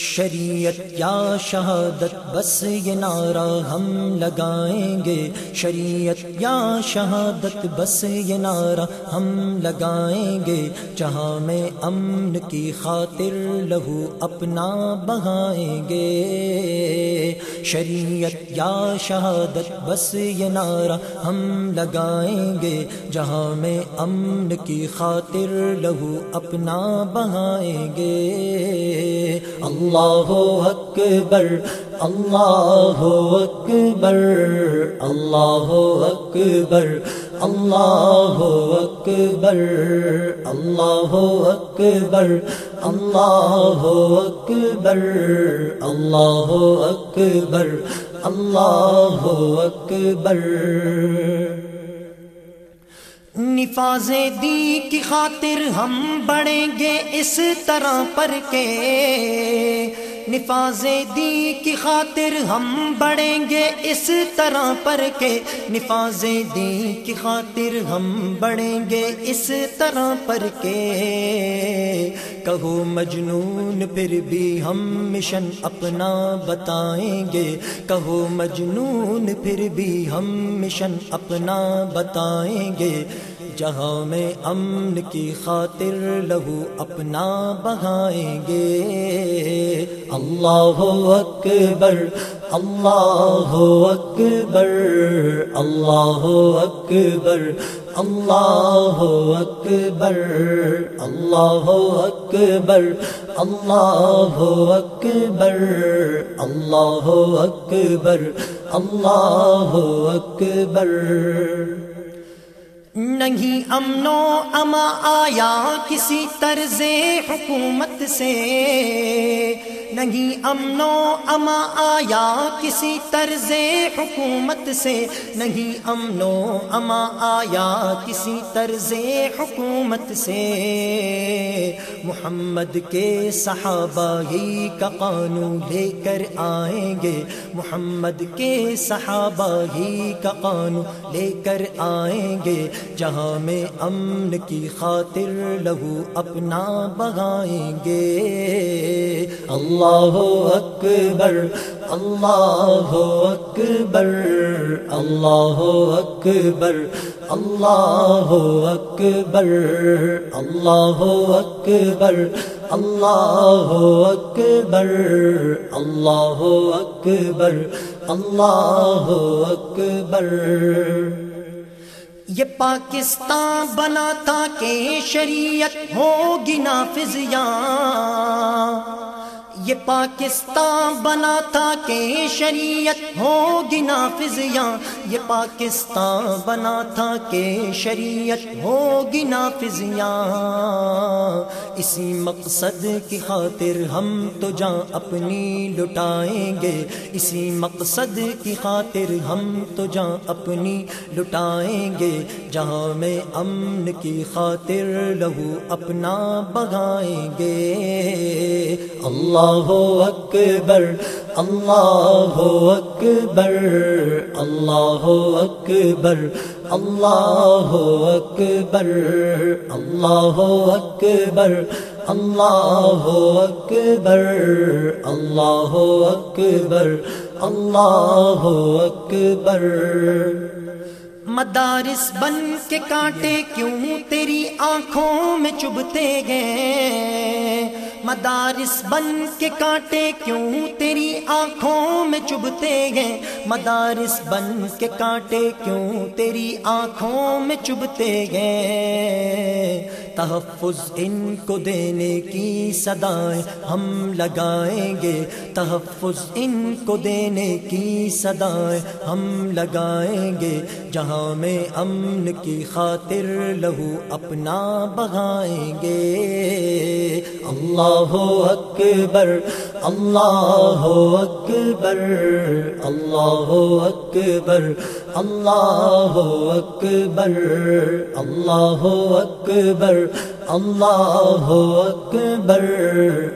شریعت یا شہادت، بس یہ نعرہ ہم لگائیں گے۔ شریعت یا شہادت، بس یہ نعرہ ہم لگائیں گے۔ جہاں میں امن کی خاطر لہو اپنا بہائیں گے۔ شریعت یا شہادت، بس یہ نعرہ ہم لگائیں گے۔ جہاں میں امن کی خاطر لہو اپنا بہائیں گے۔ اللہ اللہ اکبر اللہ اکبر اللہ اکبر اللہ اکبر اللہ اکبر اللہ اکبر اللہ اکبر اللہ اکبر۔ نفاذ دی کی خاطر ہم بڑھیں گے اس طرح پر کے۔ نفاذ دی کی خاطر ہم بڑھیں گے اس طرح پر کے نفاذ دی کی خاطر ہم بڑھیں گے اس طرح پر کے کہو مجنون پھر بھی ہم مشن اپنا بتائیں گے کہو مجنون پھر بھی ہم مشن اپنا بتائیں گے جہاں میں امن کی خاطر لہو اپنا بہائیں گے۔ اللہ اکبر اللہ اکبر اللہ اکبر اللہ اکبر اللہ اکبر اللہ اکبر اللہ اکبر اللہ اکبر۔ نہیں امن و اما آیا کسی طرز حکومت سے۔ نہیں امن و اما آیا کسی طرز حکومت سے۔ نہیں امن و اما آیا کسی طرز حکومت سے۔ محمد کے صحابہ ہی کا قانون لے کر آئیں گے۔ محمد کے صحابہ ہی کا قانون لے کر آئیں گے۔ جہاں میں امن کی خاطر لہو اپنا بغائیں گے۔ اللہ اکبر اللہ اکبر اللہ اکبر اللہ اکبر اللہ اکبر اللہ اکبر اللہ اکبر اللہ اکبر۔ یہ پاکستان بنا تھا کہ شریعت ہوگی نافذ یہاں یہ پاکستان بنا تھا کہ شریعت ہوگی نافذ یہاں یہ پاکستان بنا تھا کہ شریعت ہوگی نافذ یہاں اسی مقصد کی خاطر ہم تو جان اپنی لٹائیں گے۔ اسی مقصد کی خاطر ہم تو جان اپنی لٹائیں گے۔ جہاں میں امن کی خاطر لہو اپنا بگائیں گے۔ اللہ ہو اکبر اللہ ہو اکبر اللہ ہو اکبر اللہ ہو اکبر اللہ ہو اکبر اللہ ہو اکبر اللہ ہو اکبر اللہ ہو اکبر مدارس بن کے کانٹے کیوں تیری آنکھوں میں چبھتے گئے مدارس بن کے کانٹے کیوں تیری آنکھوں میں چبھتے چبھتے ہیں؟ مدارس بن کے کانٹے کیوں تیری آنکھوں میں چبھتے ہیں؟ تحفظ ان کو دینے کی صدائیں ہم لگائیں گے۔ تحفظ ان کو دینے کی صدائیں ہم لگائیں گے۔ جہاں میں امن کی خاطر لہو اپنا بغائیں گے۔ اللہ اکبر اللہ اکبر اللہ اکبر اللہ اکبر اللہ اکبر اللہ اکبر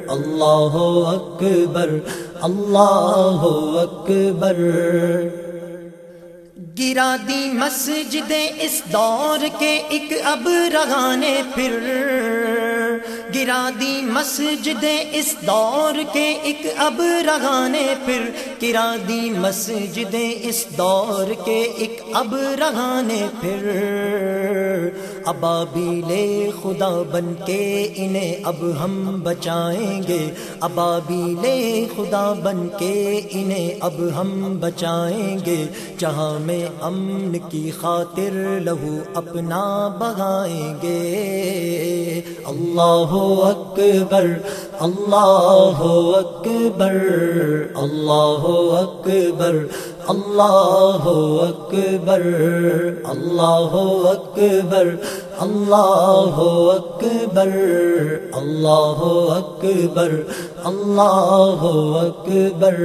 اللہ اکبر اللہ اکبر۔ گرا دی مسجدیں اس دور کے ایک اب رگانے پھر گرا دی مسجد اس دور کے ایک اب رہانے پھر گرا دی مسجد اس دور کے ایک اب رہانے پھر ابابیل خدا بن کے انہیں اب ہم بچائیں گے ابابیل خدا بن کے انہیں اب ہم بچائیں گے جہاں میں امن کی خاطر لہو اپنا بغائیں گے اللہ اکبر، اللہ اکبر اللہ اکبر اللہ اکبر اللہ اکبر اللہ اکبر اللہ اکبر اللہ اکبر۔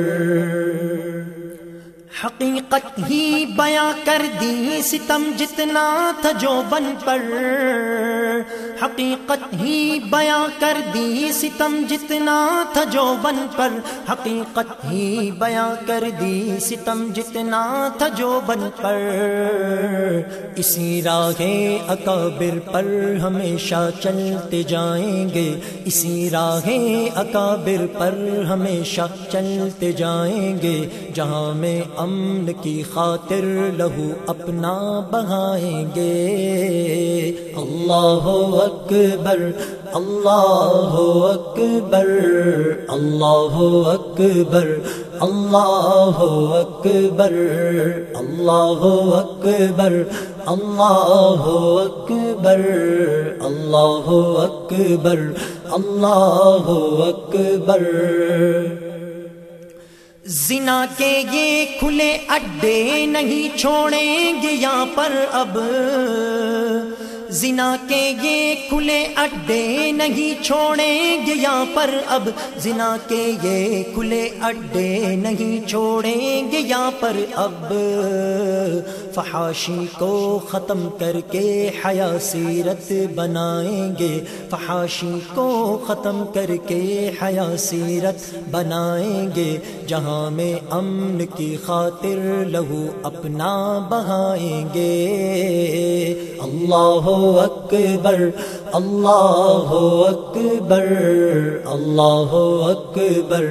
حقیقت ہی بیاں کر دی ستم جتنا تھا جو بن پر۔ حقیقت ہی بیاں کر دی ستم جتنا تھا جو بن پر۔ حقیقت ہی بیاں کر دی ستم جتنا تھا جو بن پر۔ اسی راہ اکابر پر ہمیشہ چلتے جائیں گے۔ اسی راہ اکابر پر ہمیشہ چلتے جائیں گے۔ جہاں میں امن کی خاطر لہو اپنا بہائیں گے۔ اللہ اکبر اللہ اکبر اللہ اکبر اللہ اکبر اللہ اکبر اللہ اکبر اللہ اکبر اللہ اکبر۔ زنا کے یہ کھلے اڈے نہیں چھوڑیں گے یہاں پر اب۔ زنا کے یہ کھلے اڈے نہیں چھوڑیں گے یہاں پر اب۔ زنا کے یہ کھلے اڈے نہیں چھوڑیں گے یہاں پر اب۔ فحاشی کو ختم کر کے حیا سیرت بنائیں گے۔ فحاشی کو ختم کر کے حیا سیرت بنائیں گے۔ جہاں میں امن کی خاطر لہو اپنا بہائیں گے۔ اللہ ہو اکبر، اللہ اکبر اللہ اکبر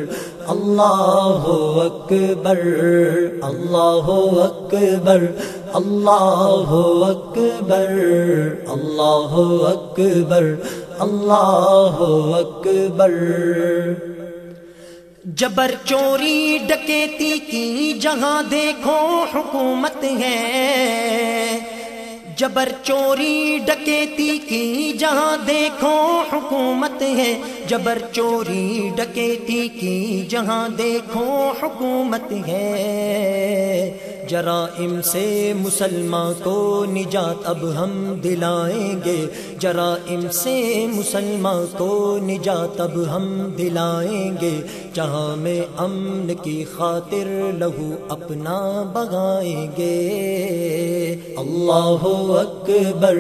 اللہ اکبر اللہ اکبر اللہ اکبر اللہ اکبر اللہ اکبر۔ جبر چوری ڈکیتی کی، جہاں دیکھو حکومت ہے۔ جبر چوری ڈکیتی کی، جہاں دیکھو حکومت ہے۔ جبر چوری ڈکیتی کی، جہاں دیکھو حکومت ہے۔ جرائم سے مسلمان کو نجات اب ہم دلائیں گے۔ جرائم سے مسلمان کو نجات اب ہم دلائیں گے۔ جہاں میں امن کی خاطر لہو اپنا بغائیں گے۔ اللہ اکبر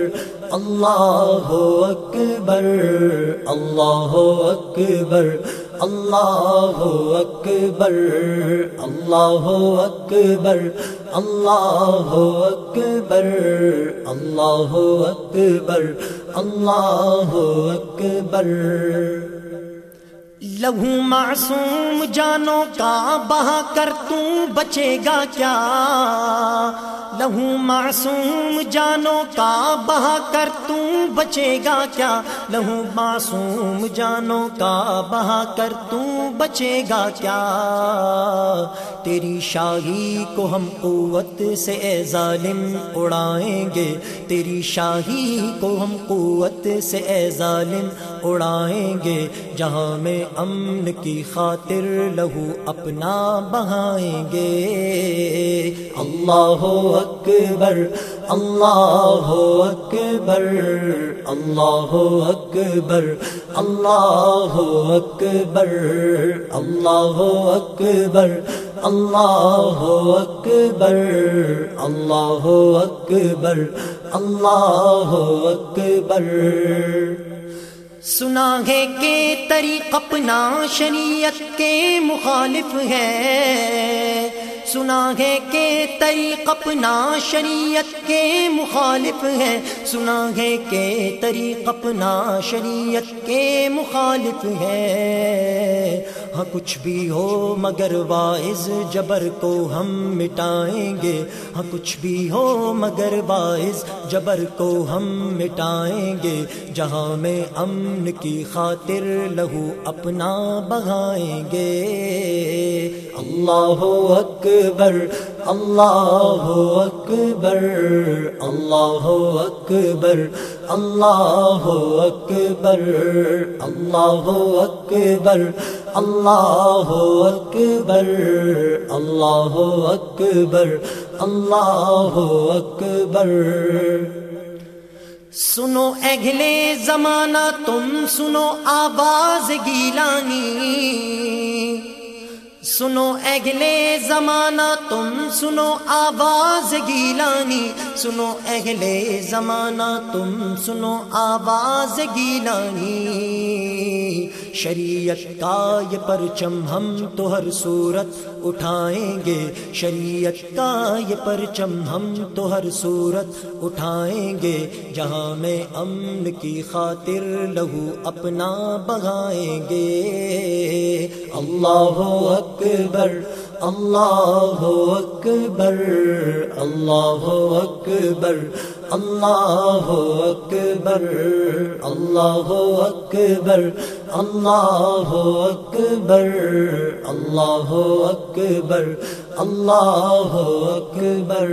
اللہ اکبر اللہ اکبر اللہ اکبر اللہ اکبر۔ اللہ اکبر اللہ اکبر اللہ اکبر لہو معصوم جانو کا بہا کر تو بچے گا کیا؟ لہو معصوم جانو کا بہا کر توں بچے گا کیا؟ لہو معصوم جانو کا بہا کر توں بچے گا کیا؟ تیری شاہی کو ہم قوت سے اے ظالم اڑائیں گے۔ تیری شاہی کو ہم قوت سے اے ظالم اڑائیں گے۔ جہاں میں امن کی خاطر لہو اپنا بہائیں گے۔ اللہ اکبر، اللہ اکبر اللہ اکبر اللہ اکبر اللہ اکبر اللہ اکبر اللہ اکبر اللہ اکبر۔ سنا ہے کہ طریق اپنا شریعت کے مخالف ہے۔ سنا ہے کہ طریق اپنا شریعت کے مخالف ہے۔ سنا ہے کہ طریق اپنا شریعت کے مخالف ہے۔ ہاں کچھ بھی ہو مگر باعث جبر کو ہم مٹائیں گے۔ ہاں کچھ بھی ہو مگر باعث جبر کو ہم مٹائیں گے۔ جہاں میں امن کی خاطر لہو اپنا بہائیں گے۔ اللہ اکبر۔ اکبر، اللہ اکبر اللہ اکبر اللہ اکبر اللہ اکبر اللہ اکبر اللہ اکبر اللہ اکبر۔ سنو اگلے زمانہ، تم سنو آواز گیلانی۔ سنو اگلے زمانہ تم سنو آواز گیلانی۔ سنو اگلے زمانہ تم سنو آواز گیلانی۔ شریعت کا یہ پرچم ہم تو ہر صورت اٹھائیں گے۔ شریعت کا یہ پرچم ہم تو ہر صورت اٹھائیں گے۔ جہاں میں امن کی خاطر لہو اپنا بگائیں گے۔ اللہ اکبر اللہ اکبر اللہ اکبر اللہ اکبر اللہ اکبر۔ اللہ اکبر اللہ اکبر اللہ اکبر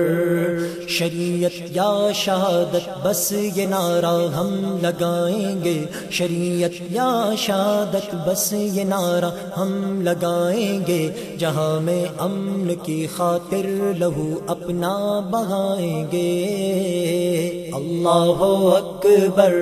شریعت یا شہادت بس یہ نعرہ ہم لگائیں گے شریعت یا شہادت بس یہ نعرہ ہم لگائیں گے جہاں میں امن کی خاطر لہو اپنا بہائیں گے اللہ اکبر